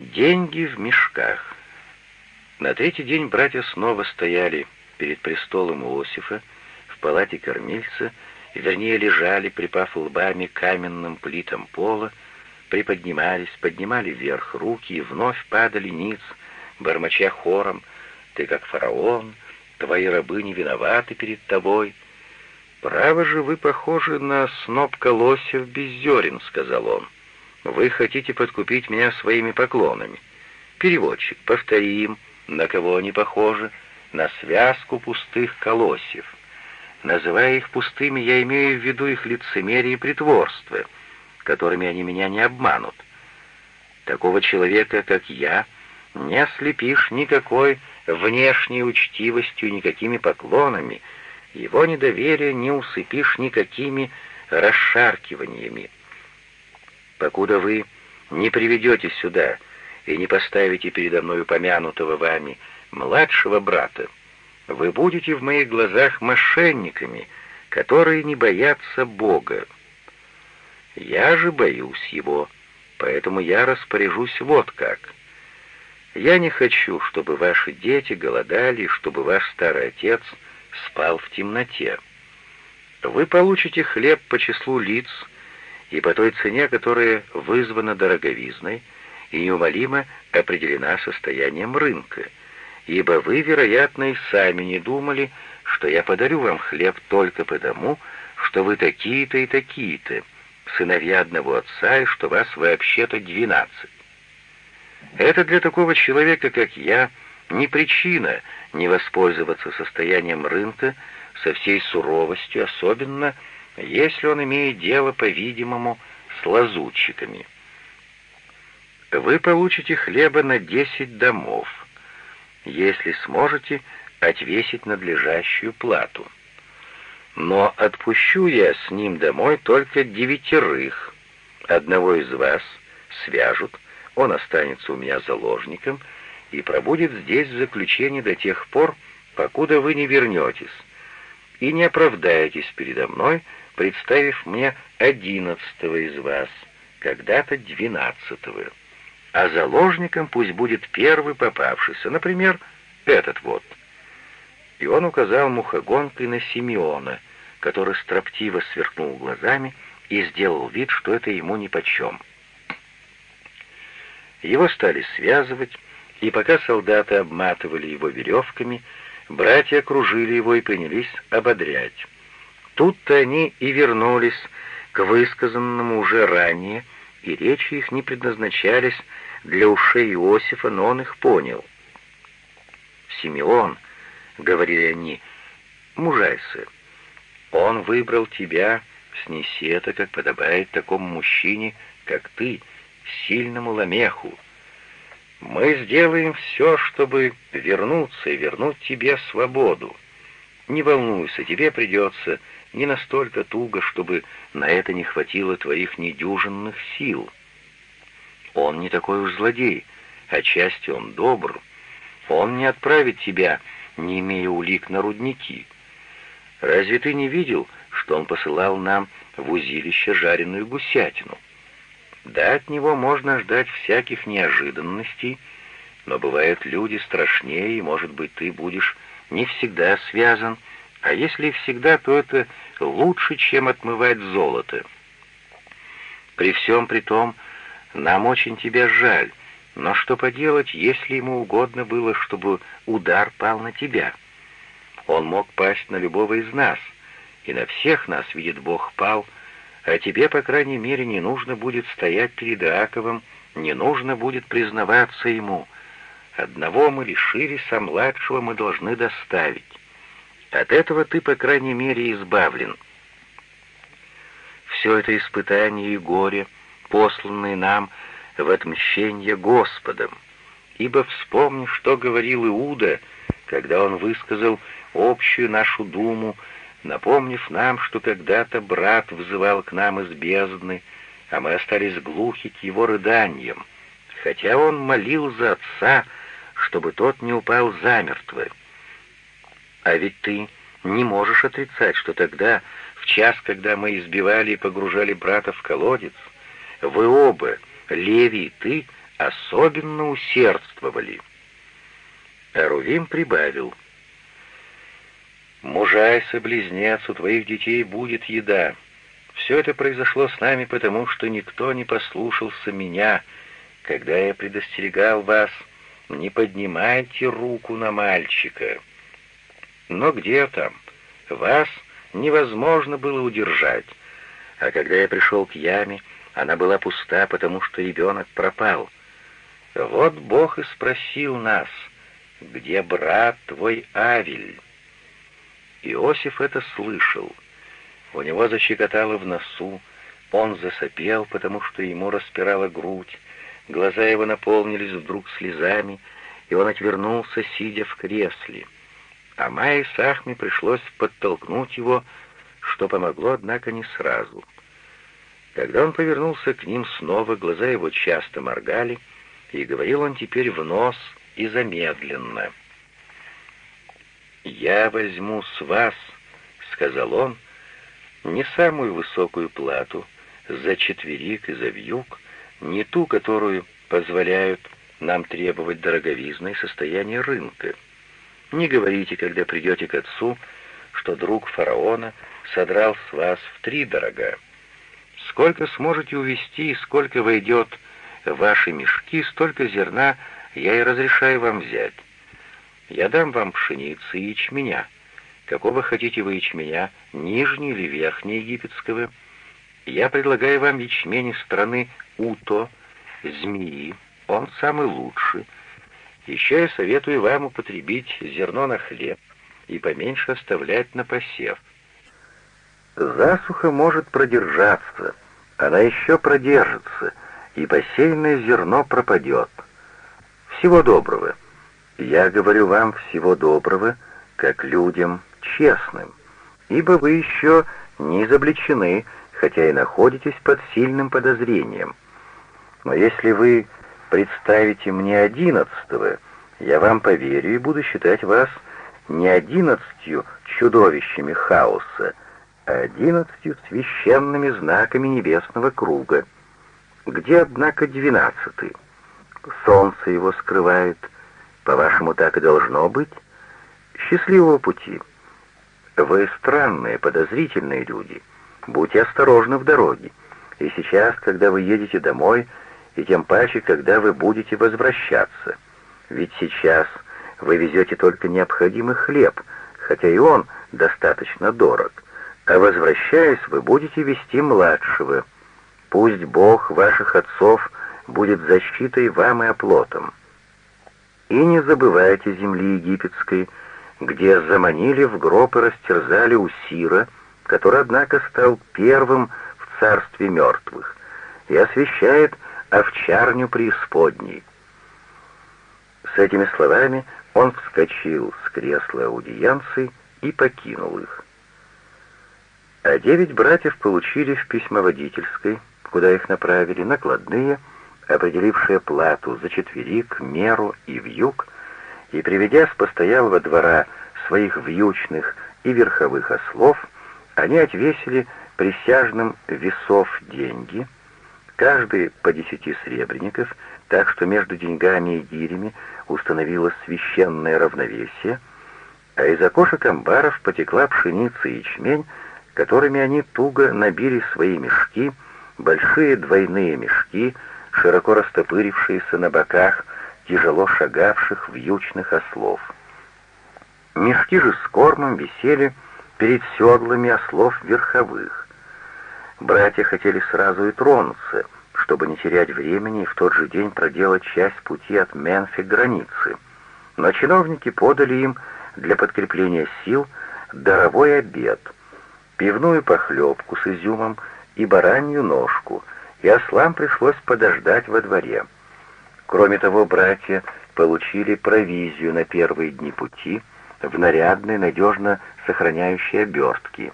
Деньги в мешках. На третий день братья снова стояли перед престолом Иосифа в палате кормильца, вернее лежали, припав лбами каменным плитам пола, приподнимались, поднимали вверх руки и вновь падали ниц, бормоча хором «Ты как фараон, твои рабы не виноваты перед тобой». «Право же вы похожи на сноп колосьев без зерен», — сказал он. Вы хотите подкупить меня своими поклонами. Переводчик, повторим, на кого они похожи, на связку пустых колосьев. Называя их пустыми, я имею в виду их лицемерие и притворство, которыми они меня не обманут. Такого человека, как я, не ослепишь никакой внешней учтивостью, никакими поклонами, его недоверие не усыпишь никакими расшаркиваниями покуда вы не приведете сюда и не поставите передо мной упомянутого вами младшего брата, вы будете в моих глазах мошенниками, которые не боятся Бога. Я же боюсь его, поэтому я распоряжусь вот как. Я не хочу, чтобы ваши дети голодали, чтобы ваш старый отец спал в темноте. Вы получите хлеб по числу лиц, и по той цене, которая вызвана дороговизной и неумолимо определена состоянием рынка, ибо вы, вероятно, и сами не думали, что я подарю вам хлеб только потому, что вы такие-то и такие-то, сыновья одного отца, и что вас вообще-то двенадцать. Это для такого человека, как я, не причина не воспользоваться состоянием рынка со всей суровостью, особенно если он имеет дело, по-видимому, с лазутчиками. Вы получите хлеба на десять домов, если сможете отвесить надлежащую плату. Но отпущу я с ним домой только девятерых. Одного из вас свяжут, он останется у меня заложником и пробудет здесь в заключении до тех пор, покуда вы не вернетесь, и не оправдаетесь передо мной, представив мне одиннадцатого из вас, когда-то двенадцатого. А заложником пусть будет первый попавшийся, например, этот вот. И он указал мухогонкой на Симеона, который строптиво сверкнул глазами и сделал вид, что это ему нипочем. Его стали связывать, и пока солдаты обматывали его веревками, братья окружили его и принялись ободрять. Тут-то они и вернулись к высказанному уже ранее, и речи их не предназначались для ушей Иосифа, но он их понял. «Симеон», — говорили они, — «мужайся, он выбрал тебя, снеси это, как подобает такому мужчине, как ты, сильному ламеху. Мы сделаем все, чтобы вернуться и вернуть тебе свободу. Не волнуйся, тебе придется не настолько туго, чтобы на это не хватило твоих недюжинных сил. Он не такой уж злодей, отчасти он добр. Он не отправит тебя, не имея улик на рудники. Разве ты не видел, что он посылал нам в узилище жареную гусятину? Да, от него можно ждать всяких неожиданностей, но бывают люди страшнее, и, может быть, ты будешь не всегда связан а если всегда, то это лучше, чем отмывать золото. При всем при том, нам очень тебя жаль, но что поделать, если ему угодно было, чтобы удар пал на тебя? Он мог пасть на любого из нас, и на всех нас, видит Бог, пал, а тебе, по крайней мере, не нужно будет стоять перед Иаковом, не нужно будет признаваться ему. Одного мы лишились, а младшего мы должны доставить. От этого ты, по крайней мере, избавлен. Все это испытание и горе, посланные нам в отмщение Господом. Ибо вспомни, что говорил Иуда, когда он высказал общую нашу думу, напомнив нам, что когда-то брат взывал к нам из бездны, а мы остались глухи к его рыданиям, хотя он молил за отца, чтобы тот не упал замертво. А ведь ты не можешь отрицать, что тогда, в час, когда мы избивали и погружали брата в колодец, вы оба, Леви и ты, особенно усердствовали. Арувим прибавил. «Мужайся, близнец, у твоих детей будет еда. Все это произошло с нами потому, что никто не послушался меня, когда я предостерегал вас, не поднимайте руку на мальчика. Но где там? Вас невозможно было удержать. А когда я пришел к яме, она была пуста, потому что ребенок пропал. Вот Бог и спросил нас, где брат твой Авель? Иосиф это слышал. У него защекотало в носу, он засопел, потому что ему распирала грудь, глаза его наполнились вдруг слезами, и он отвернулся, сидя в кресле. А Майе Сахме пришлось подтолкнуть его, что помогло, однако, не сразу. Когда он повернулся к ним снова, глаза его часто моргали, и говорил он теперь в нос и замедленно. «Я возьму с вас», — сказал он, — «не самую высокую плату за четверик и за вьюг, не ту, которую позволяют нам требовать дороговизны состояния рынка. Не говорите, когда придете к отцу, что друг фараона содрал с вас в три дорога. Сколько сможете увести сколько войдет в ваши мешки, столько зерна я и разрешаю вам взять. Я дам вам пшеницы и ячменя. Какого хотите вы ячменя, нижний или верхний египетского? Я предлагаю вам ячмень из страны Уто, змеи, он самый лучший. Еще я советую вам употребить зерно на хлеб и поменьше оставлять на посев. Засуха может продержаться, она еще продержится, и посеянное зерно пропадет. Всего доброго. Я говорю вам всего доброго, как людям честным, ибо вы еще не изобличены, хотя и находитесь под сильным подозрением. Но если вы представите мне одиннадцатого, я вам поверю и буду считать вас не одиннадцатью чудовищами хаоса, а одиннадцатью священными знаками небесного круга. Где, однако, двенадцатый? Солнце его скрывает. По-вашему, так и должно быть? Счастливого пути. Вы странные, подозрительные люди. Будьте осторожны в дороге. И сейчас, когда вы едете домой, и тем паче, когда вы будете возвращаться. Ведь сейчас вы везете только необходимый хлеб, хотя и он достаточно дорог. А возвращаясь, вы будете вести младшего. Пусть Бог ваших отцов будет защитой вам и оплотом. И не забывайте земли египетской, где заманили в гроб и растерзали Усира, который, однако, стал первым в царстве мертвых, и освящает овчарню преисподней. С этими словами он вскочил с кресла аудиенции и покинул их. А девять братьев получили в письмоводительской, куда их направили, накладные, определившие плату за четверик, меру и вьюг, и, приведя с постоялого двора своих вьючных и верховых ослов, они отвесили присяжным весов деньги — каждый по десяти сребреников, так что между деньгами и гирями установилось священное равновесие, а из окошек амбаров потекла пшеница и ячмень, которыми они туго набили свои мешки, большие двойные мешки, широко растопырившиеся на боках, тяжело шагавших вьючных ослов. Мешки же с кормом висели перед седлами ослов верховых. Братья хотели сразу и тронуться, чтобы не терять времени и в тот же день проделать часть пути от Менфи к границе. Но чиновники подали им для подкрепления сил даровой обед, пивную похлебку с изюмом и баранью ножку, и ослам пришлось подождать во дворе. Кроме того, братья получили провизию на первые дни пути в нарядной, надежно сохраняющей обертке.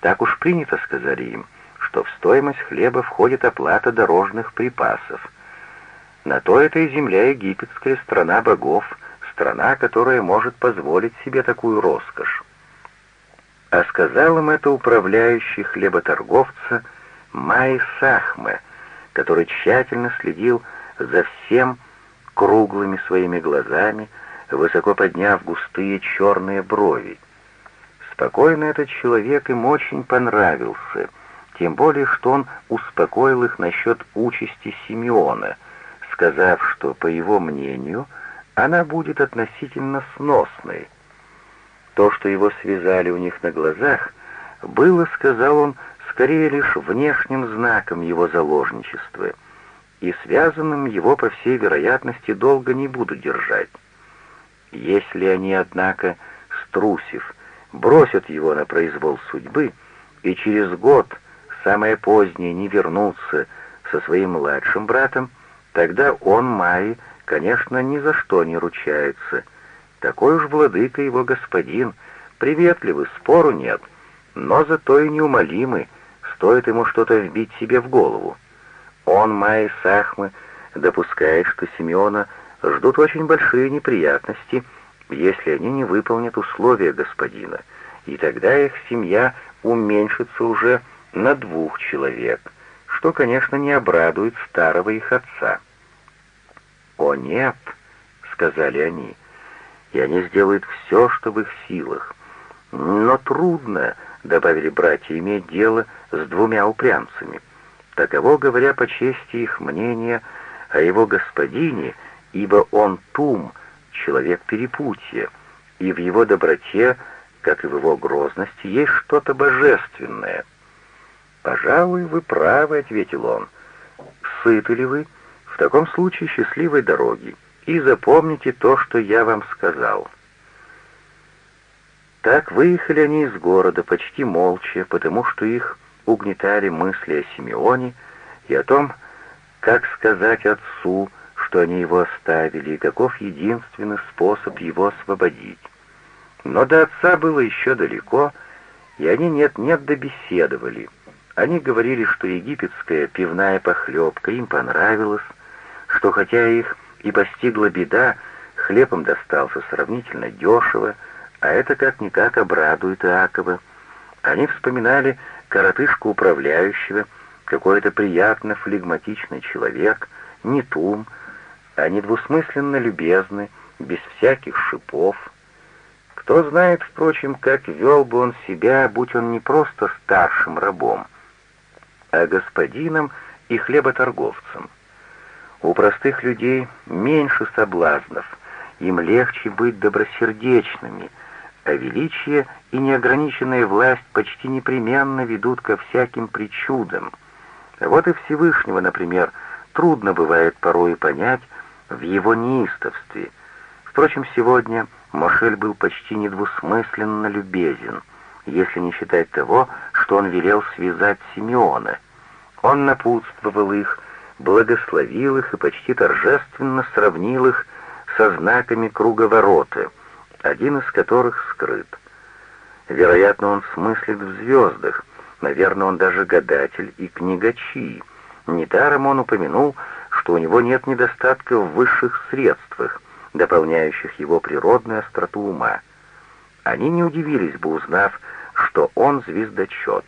Так уж принято, сказали им, что в стоимость хлеба входит оплата дорожных припасов. На то это и земля египетская, страна богов, страна, которая может позволить себе такую роскошь. А сказал им это управляющий хлеботорговца Май Сахме, который тщательно следил за всем круглыми своими глазами, высоко подняв густые черные брови. Спокойно этот человек им очень понравился, тем более, что он успокоил их насчет участи Симеона, сказав, что, по его мнению, она будет относительно сносной. То, что его связали у них на глазах, было, сказал он, скорее лишь внешним знаком его заложничества, и связанным его, по всей вероятности, долго не будут держать. Если они, однако, струсив, бросят его на произвол судьбы, и через год, самое позднее, не вернутся со своим младшим братом, тогда он, Майи, конечно, ни за что не ручается. Такой уж владыка его господин, приветливый, спору нет, но зато и неумолимый, стоит ему что-то вбить себе в голову. Он, Майи Сахмы, допускает, что Симеона ждут очень большие неприятности, если они не выполнят условия господина, и тогда их семья уменьшится уже на двух человек, что, конечно, не обрадует старого их отца. «О, нет!» — сказали они, — «и они сделают все, что в их силах. Но трудно, — добавили братья, — иметь дело с двумя упрямцами. Таково, говоря по чести их мнения о его господине, ибо он тум, человек перепутья, и в его доброте, как и в его грозности, есть что-то божественное. «Пожалуй, вы правы», — ответил он. «Сыты ли вы? В таком случае счастливой дороги, и запомните то, что я вам сказал». Так выехали они из города почти молча, потому что их угнетали мысли о Симеоне и о том, как сказать отцу, что они его оставили, и каков единственный способ его освободить. Но до отца было еще далеко, и они нет-нет добеседовали. Они говорили, что египетская пивная похлебка им понравилась, что хотя их и постигла беда, хлеб им достался сравнительно дешево, а это как-никак обрадует Иакова. Они вспоминали коротышку управляющего, какой-то приятно флегматичный человек, не тум, они двусмысленно любезны, без всяких шипов. Кто знает, впрочем, как вел бы он себя, будь он не просто старшим рабом, а господином и хлеботорговцем. У простых людей меньше соблазнов, им легче быть добросердечными — а величие и неограниченная власть почти непременно ведут ко всяким причудам. Вот и Всевышнего, например, трудно бывает порой понять в его неистовстве. Впрочем, сегодня Мошель был почти недвусмысленно любезен, если не считать того, что он велел связать Симеона. Он напутствовал их, благословил их и почти торжественно сравнил их со знаками круговорота — один из которых скрыт. Вероятно, он смыслит в звездах, наверное, он даже гадатель и книгачи. Недаром он упомянул, что у него нет недостатка в высших средствах, дополняющих его природную остроту ума. Они не удивились бы, узнав, что он звездочет.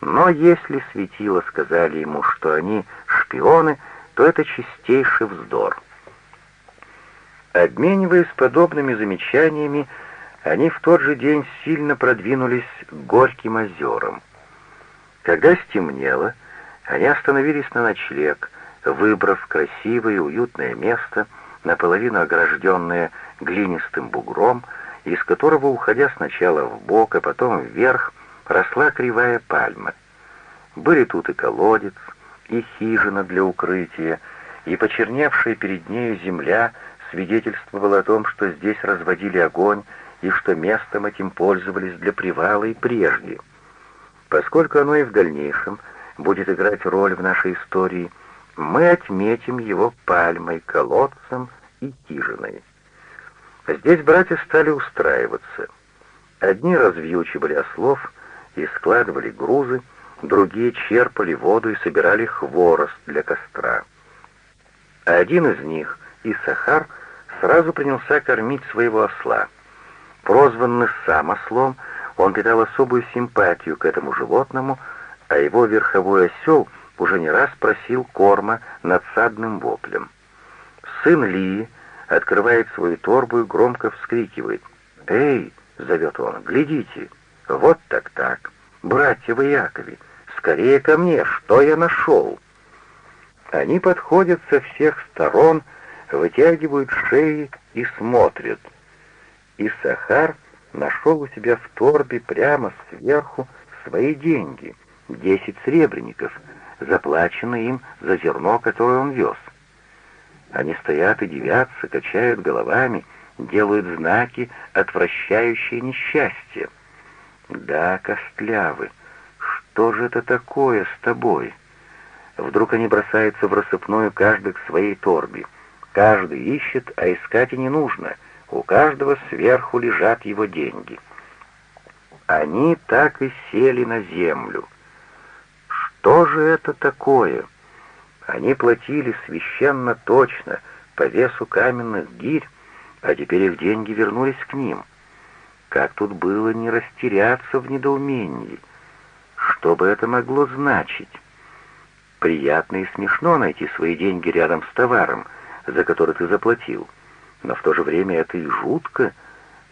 Но если светило сказали ему, что они шпионы, то это чистейший вздор. Обмениваясь подобными замечаниями, они в тот же день сильно продвинулись к Горьким озерам. Когда стемнело, они остановились на ночлег, выбрав красивое и уютное место, наполовину огражденное глинистым бугром, из которого, уходя сначала в бок, а потом вверх, росла кривая пальма. Были тут и колодец, и хижина для укрытия, и почерневшая перед нею земля свидетельствовало о том, что здесь разводили огонь и что местом этим пользовались для привала и прежде. Поскольку оно и в дальнейшем будет играть роль в нашей истории, мы отметим его пальмой, колодцем и хижиной. Здесь братья стали устраиваться. Одни развьючивали ослов и складывали грузы, другие черпали воду и собирали хворост для костра. А один из них, Исахар, сразу принялся кормить своего осла. Прозванный сам он питал особую симпатию к этому животному, а его верховой осел уже не раз просил корма надсадным воплем. Сын Ли открывает свою торбу и громко вскрикивает. «Эй!» — зовет он. «Глядите! Вот так-так! Братья вы Якови! Скорее ко мне! Что я нашел?» Они подходят со всех сторон, вытягивают шеи и смотрят. И Сахар нашел у себя в торбе прямо сверху свои деньги, десять сребреников, заплаченные им за зерно, которое он вез. Они стоят и девятся, качают головами, делают знаки, отвращающие несчастье. Да, костлявы, что же это такое с тобой? Вдруг они бросаются в рассыпную каждый к своей торбе. Каждый ищет, а искать и не нужно. У каждого сверху лежат его деньги. Они так и сели на землю. Что же это такое? Они платили священно точно, по весу каменных гирь, а теперь их деньги вернулись к ним. Как тут было не растеряться в недоумении? Что бы это могло значить? Приятно и смешно найти свои деньги рядом с товаром, за который ты заплатил, но в то же время это и жутко,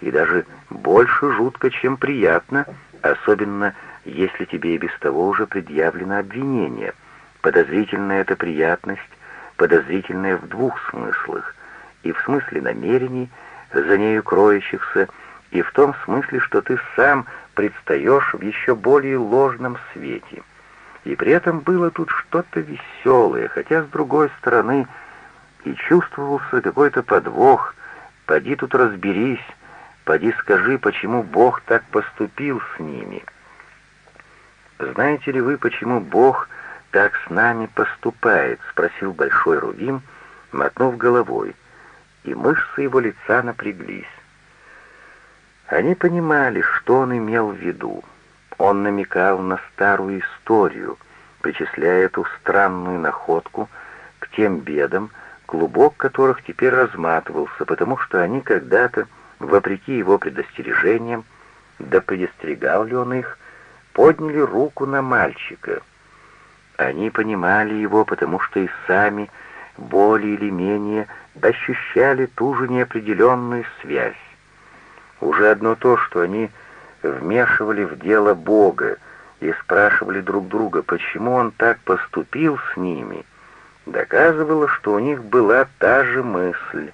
и даже больше жутко, чем приятно, особенно если тебе и без того уже предъявлено обвинение. Подозрительная эта приятность, подозрительная в двух смыслах, и в смысле намерений, за нею кроющихся, и в том смысле, что ты сам предстаешь в еще более ложном свете. И при этом было тут что-то веселое, хотя, с другой стороны, и чувствовался какой-то подвох. Поди тут разберись, поди скажи, почему Бог так поступил с ними. «Знаете ли вы, почему Бог так с нами поступает?» — спросил Большой Рувим, мотнув головой, и мышцы его лица напряглись. Они понимали, что он имел в виду. Он намекал на старую историю, причисляя эту странную находку к тем бедам, клубок которых теперь разматывался, потому что они когда-то, вопреки его предостережениям, да предостерегал ли он их, подняли руку на мальчика. Они понимали его, потому что и сами более или менее ощущали ту же неопределенную связь. Уже одно то, что они вмешивали в дело Бога и спрашивали друг друга, почему он так поступил с ними, доказывало, что у них была та же мысль.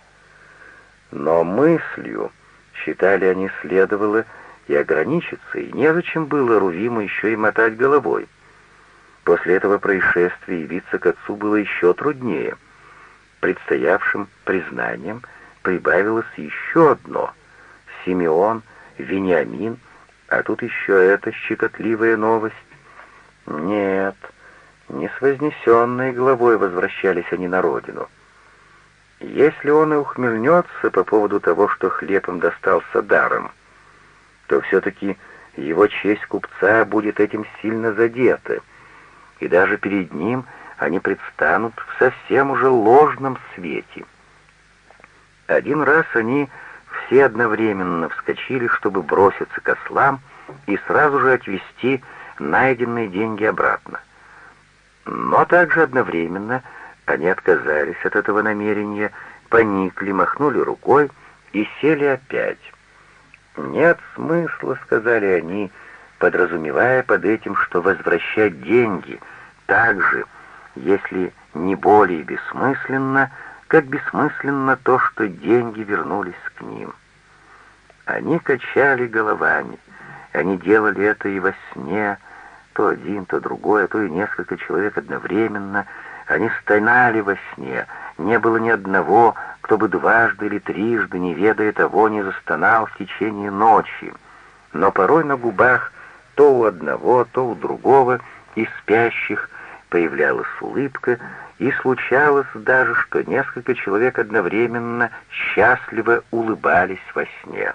Но мыслью, считали они, следовало и ограничиться, и незачем было Рувиму еще и мотать головой. После этого происшествия явиться к отцу было еще труднее. Предстоявшим признанием прибавилось еще одно. Симеон, Вениамин, а тут еще эта щекотливая новость. Нет, не с вознесенной головой возвращались они на родину. Если он и ухмыльнется по поводу того, что хлеб им достался даром, то все-таки его честь купца будет этим сильно задета, и даже перед ним они предстанут в совсем уже ложном свете. Один раз они все одновременно вскочили, чтобы броситься к ослам и сразу же отвезти найденные деньги обратно. Но также одновременно они отказались от этого намерения, поникли, махнули рукой и сели опять. «Нет смысла», — сказали они, подразумевая под этим, что возвращать деньги так же, если не более бессмысленно, как бессмысленно то, что деньги вернулись к ним. Они качали головами, они делали это и во сне, то один, то другой, а то и несколько человек одновременно. Они стонали во сне, не было ни одного, кто бы дважды или трижды, не ведая того, не застонал в течение ночи. Но порой на губах то у одного, то у другого из спящих появлялась улыбка, и случалось даже, что несколько человек одновременно счастливо улыбались во сне.